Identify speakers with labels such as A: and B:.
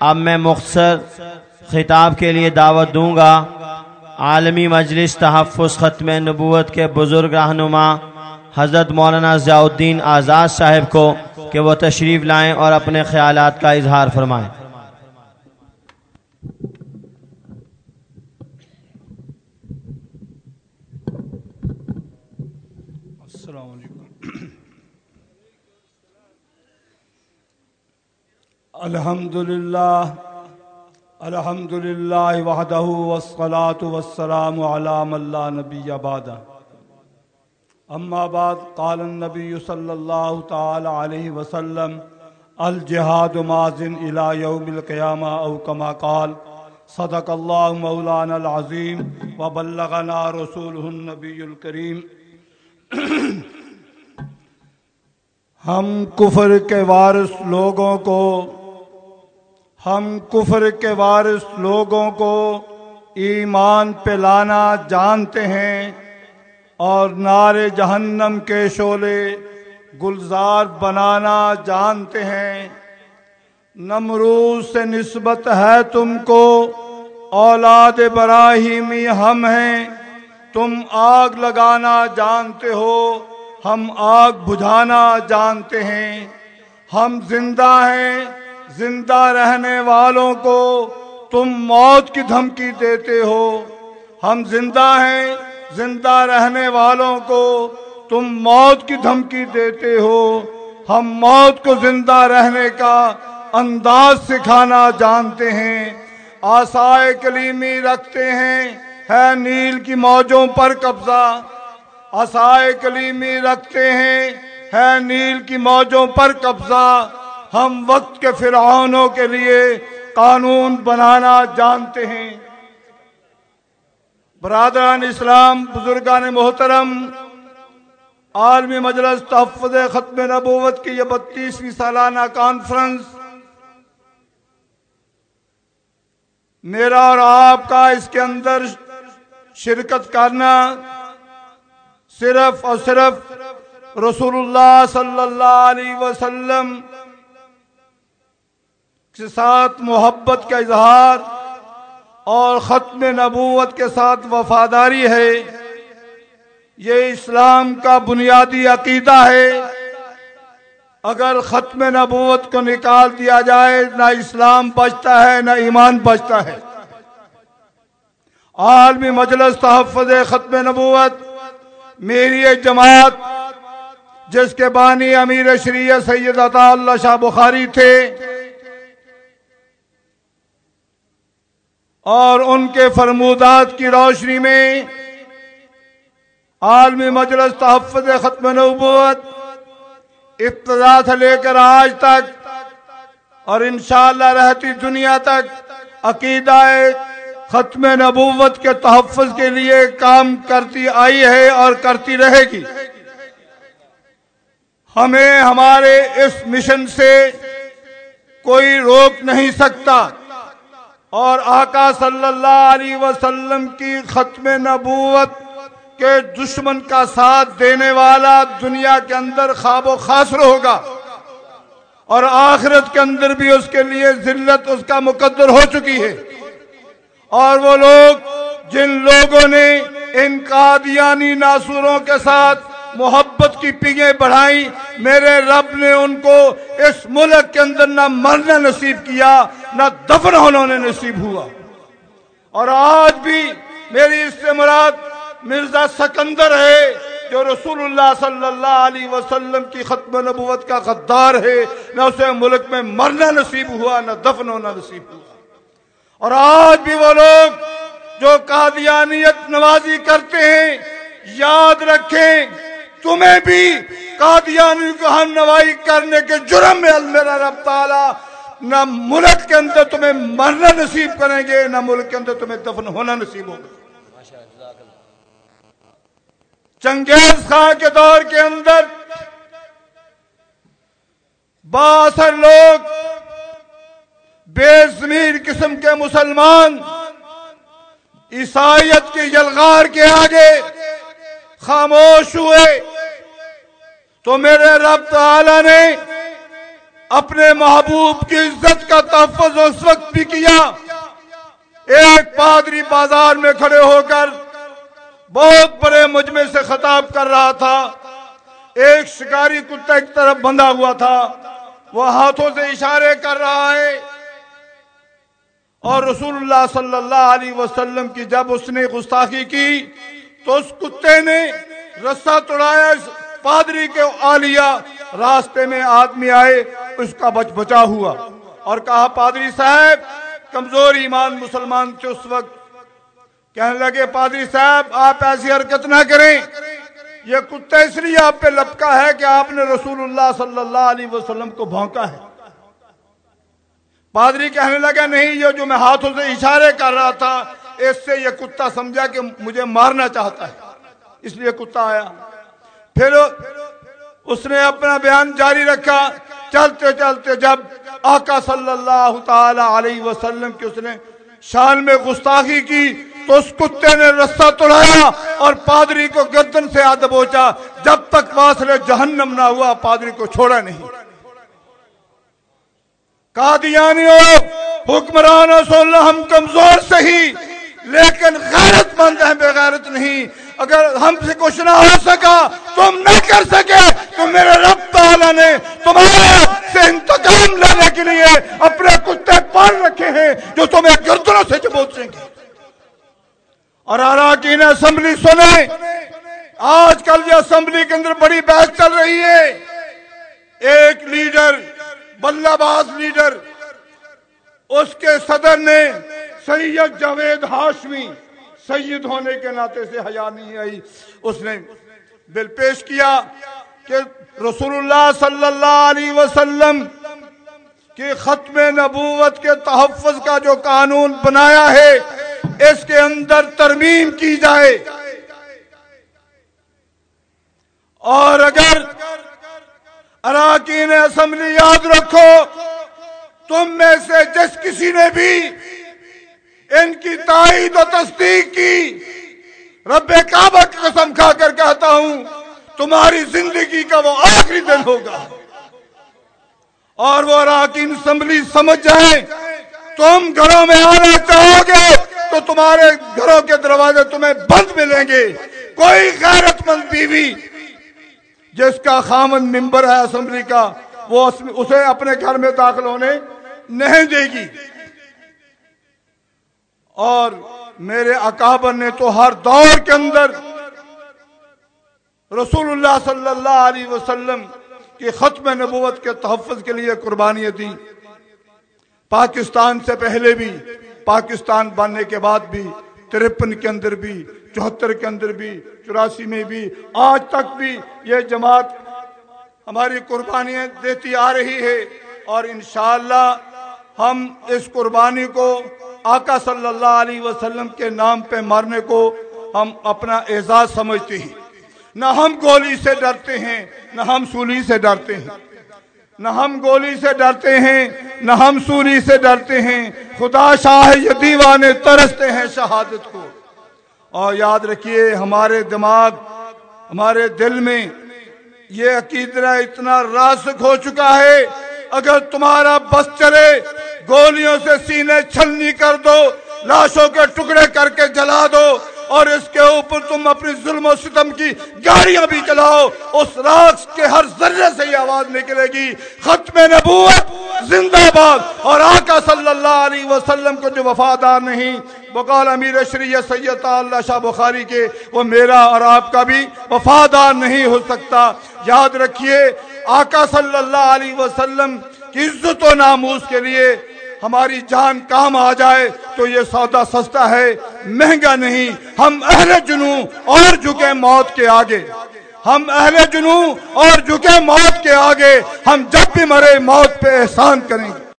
A: اب میں مختصر خطاب کے لیے دعوت دوں گا۔ عالمی مجلس تحفظ ختم نبوت کے بزرگ رہنما حضرت مولانا ضیاء الدین آزاد صاحب کو کہ وہ تشریف لائیں اور اپنے خیالات کا اظہار فرمائیں۔
B: السلام علیکم۔ الحمد للہ الحمد للہ وحدہ والصلاة والسلام على من لا نبی بعد اما بعد، قال النبی صلی اللہ تعالی علیہ وسلم، الجہاد مازن الى یوم القیامہ او کما قال، صدق اللہ مولانا العظیم وبلغنا رسوله النبی الکریم۔ ہم کفر کے وارث لوگوں کو ہم کفر کے وارث لوگوں کو ایمان پہ لانا جانتے ہیں اور نار جہنم کے شعلے گلزار بنانا جانتے ہیں۔ نمروز سے نسبت ہے تم کو، اولاد براہیمی ہم ہیں۔ تم آگ لگانا جانتے ہو، ہم آگ بجھانا جانتے ہیں۔ ہم زندہ ہیں زندہ رہنے والوں کو تم موت کی دھمکی دیتے ہو۔ ہم زندہ ہیں، زندہ رہنے والوں کو تم موت کی دھمکی دیتے ہو۔ ہم موت کو زندہ رہنے کا انداز سکھانا جانتے ہیں۔ آسائے کلیمی رکھتے ہیں، ہے نیل کی موجوں پر قبضہ۔ آسائے کلیمی رکھتے ہیں، ہے نیل کی موجوں پر قبضہ۔ ہم وقت کے فرعونوں کے لیے قانون بنانا جانتے ہیں۔ برادران اسلام، بزرگان محترم، عالمی مجلس تحفظ ختم نبوت کی یہ بتیسویں سالانہ کانفرنس میرا اور آپ کا اس کے اندر شرکت کرنا صرف اور صرف رسول اللہ صلی اللہ علیہ وسلم کے ساتھ محبت کا اظہار اور ختم نبوت کے ساتھ وفاداری ہے۔ یہ اسلام کا بنیادی عقیدہ ہے۔ اگر ختم نبوت کو نکال دیا جائے، نہ اسلام بچتا ہے، نہ ایمان بچتا ہے۔ عالمی مجلس تحفظ ختم نبوت، میری ایک جماعت، جس کے بانی امیر شریعت سید عطا اللہ شاہ بخاری تھے اور ان کے فرمودات کی روشنی میں عالمی مجلس تحفظ ختم نبوت ابتدا سے لے کر آج تک اور انشاءاللہ رہتی دنیا تک عقیدہ ختم نبوت کے تحفظ کے لیے کام کرتی آئی ہے اور کرتی رہے گی۔ ہمیں ہمارے اس مشن سے کوئی روک نہیں سکتا۔ اور آقا صلی اللہ علیہ وسلم کی ختم نبوت کے دشمن کا ساتھ دینے والا دنیا کے اندر خواب و خاصر ہوگا اور آخرت کے اندر بھی اس کے لیے ذلت اس کا مقدر ہو چکی ہے۔ اور وہ لوگ جن لوگوں نے ان قادیانی ناسوروں کے ساتھ محبت کی پیگیں بڑھائی میرے رب نے ان کو اس ملک کے اندر نہ مرنا نصیب کیا، نہ دفن ہونا نصیب ہوا۔ اور آج بھی میری اس سے مراد مرزا سکندر ہے، جو رسول اللہ صلی اللہ علیہ وسلم کی ختم نبوت کا غدار ہے۔ نہ اسے ملک میں مرنا نصیب ہوا، نہ دفن ہونا نصیب ہوا۔ اور آج بھی وہ لوگ جو قادیانیت نوازی کرتے ہیں، یاد رکھیں۔ تمہیں بھی قادیانی کو ہم نوائی کرنے کے جرم میں میرا رب تعالی، نہ ملک کے اندر تمہیں مرنا نصیب کریں گے، نہ ملک کے اندر تمہیں دفن ہونا نصیب ہوگا۔ چنگیز خان کے دور کے اندر باثر لوگ بے زمیر قسم کے مسلمان عیسائیت کی یلغار کے آگے خاموش ہوئے۔ تو میرے رب تعالی نے اپنے محبوب کی عزت کا تحفظ اس وقت بھی کیا۔ ایک پادری بازار میں کھڑے ہو کر بہت بڑے مجمع سے خطاب کر رہا تھا۔ ایک شکاری کتا ایک طرف بندھا ہوا تھا۔ وہ ہاتھوں سے اشارے کر رہا ہے۔ اور رسول اللہ صلی اللہ علیہ وسلم کی جب اس نے گستاخی کی تو اس کتے نے رسا توڑایا۔ پادری کے آلیا راستے میں آدمی آئے، اس کا بچ بچا ہوا۔ اور کہا، پادری صاحب، کمزور ایمان مسلمان تھے اس وقت کہنے لگے، پادری صاحب، آپ ایسی حرکت نہ کریں۔ یہ کتا اس لیے آپ پہ لپکا ہے کہ آپ نے رسول اللہ صلی اللہ علیہ وسلم کو بھونکا ہے۔ پادری کہنے لگا، نہیں، یہ جو میں ہاتھوں سے اشارے کر رہا تھا، اس سے یہ کتا سمجھا کہ مجھے مارنا چاہتا ہے۔ اس لیے کتا آیا۔ پھر اس نے اپنا بیان جاری رکھا۔ چلتے چلتے جب آقا صلی اللہ تعالی علیہ وسلم کی اس نے شان میں گستاخی کی تو اس کتے نے رسہ توڑایا اور پادری کو گردن سے آدھ بوچا۔ جب تک واصل جہنم نہ ہوا، پادری کو چھوڑا نہیں۔ قادیانیوں حکمران ہم کمزور سے ہی، لیکن غیرت مند ہیں بغیرت نہیں۔ اگر ہم سے کچھ نہ ہو سکا، تم نہ کر سکے، تو میرے رب تعالیٰ نے تمہارے سے انتقام لینے کے لیے اپنے کتے پال رکھے ہیں جو تمہیں گردنوں سے چبوچیں گے۔ اور اراکین اسمبلی سنیں، آج کل یہ اسمبلی کے اندر بڑی بحث چل رہی ہے۔ ایک لیڈر بلہ باز لیڈر، اس کے صدر نے سید جاوید ہاشمی سید ہونے کے ناطے سے حیا نہیں آئی۔ اس نے بل پیش کیا کہ رسول اللہ صلی اللہ علیہ وسلم کی ختم نبوت کے تحفظ کا جو قانون بنایا ہے، اس کے اندر ترمیم کی جائے۔ اور اگر اراکین اسمبلی یاد رکھو، تم میں سے جس کسی نے بھی ان کی تائید و تصدیق کی۔ رب کعبہ کی قسم کھا کر کہتا ہوں، تمہاری زندگی کا وہ آخری دن ہوگا۔ اور وہ اراکین اسمبلی سمجھ جائیں، تم گھروں میں آنا چاہو گے تو تمہارے گھروں کے دروازے تمہیں بند ملیں گے۔ کوئی غیرت مند بیوی جس کا خامن ممبر ہے اسمبلی کا، وہ اسے اپنے گھر میں داخل ہونے نہیں دے گی۔ اور میرے اکابر نے تو ہر دور کے اندر رسول اللہ صلی اللہ علیہ وسلم کی ختم نبوت کے تحفظ کے لیے قربانیاں دی پاکستان سے پہلے بھی، پاکستان بننے کے بعد بھی، ترپن کے اندر بھی، چوہتر کے اندر بھی، چوراسی میں بھی، آج تک بھی یہ جماعت ہماری قربانیاں دیتی آ رہی ہے اور انشاءاللہ ہم اس قربانی کو آقا صلی اللہ علیہ وسلم کے نام پہ مارنے کو ہم اپنا اعزاز سمجھتے ہیں۔ نہ ہم گولی سے ڈرتے ہیں، نہ ہم سولی سے ڈرتے ہیں۔ نہ ہم گولی سے ڈرتے ہیں، نہ ہم سولی سے ڈرتے ہیں۔ خدا شاہ یہ دیوانے ترستے ہیں شہادت کو۔ اور یاد رکھیے، ہمارے دماغ، ہمارے دل میں یہ عقیدہ اتنا راسک ہو چکا ہے، اگر تمہارا بس چلے گولیوں سے سینے چھلنی کر دو، لاشوں کے ٹکڑے کر کے جلا دو، اور اس کے اوپر تم اپنی ظلم و ستم کی گاڑیاں بھی چلاؤ۔ اس راکس کے ہر ذرے سے یہ آواز نکلے گی۔ ختم نبوت، زندہ باد۔ اور آقا صلی اللہ علیہ وسلم کو جو وفادار نہیں بقال امیر شریع سید اللہ شاہ بخاری کے، وہ میرا اور آپ کا بھی وفادار نہیں ہو سکتا۔ یاد رکھیے، آقا صلی اللہ علیہ وسلم کی عزت و ناموس کے لیے ہماری جان کام آ جائے تو یہ سودا سستا ہے، مہنگا نہیں۔ ہم اہل جنو اور جھکے موت کے آگے۔ ہم اہل جنو اور جھکے موت کے آگے۔ ہم جب بھی مرے موت پہ احسان کریں۔ گے